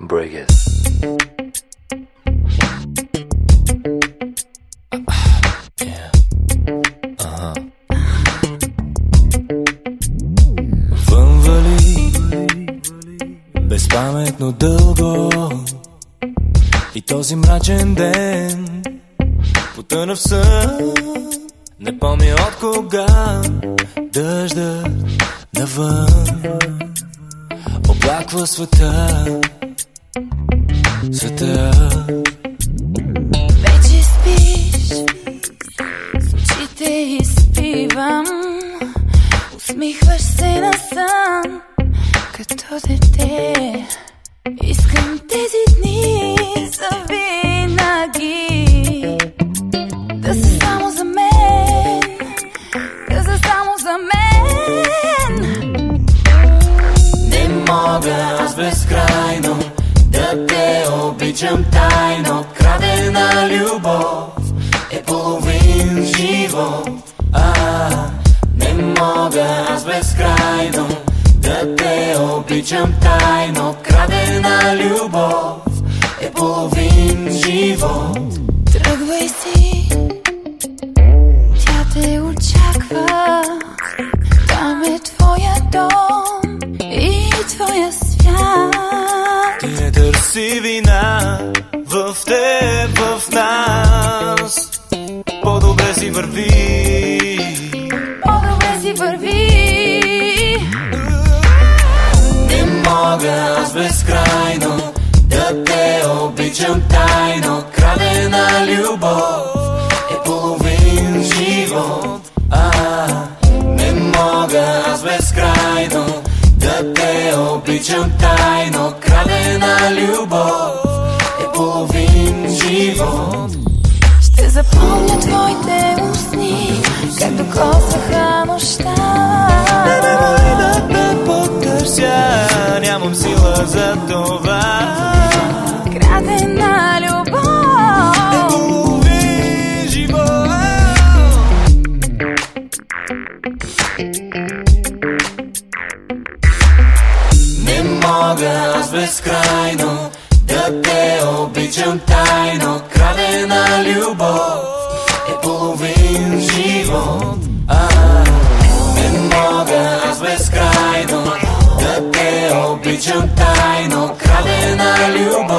Break it. Yeah. Вали безпаметно дълго и този мрачен ден потъна в сън. Не помня от кога дъжда навън оплаква света, света. Вече спиш, очите изпивам, усмихваш се на сън, като дете. Искам тези дни за винаги да са само за мен, да са само за мен. Не мога аз безкрайно те обичам тайно. Крадена любов е половин живот. А, не мога аз безкрайно да те обичам тайно. Крадена любов е половин живот. Не търси вина в теб, в нас. По-добре си върви. По-добре си върви. Не мога аз безкрайно да те обичам тайно. Крадена любов е половин живот. А, не мога аз безкрайно да те обичам тайно. Крадена любов е половин живот. Ще запомня твоите устни, както косаха нощта. Не да те потърся, нямам сила за това. Крадена любов. Половин живот. Не мога аз безкрайно да те обичам тайно. Крадена любов е половин живот. А, не мога аз безкрайно да те обичам тайно. Крадена любов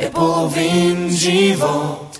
е половин живот.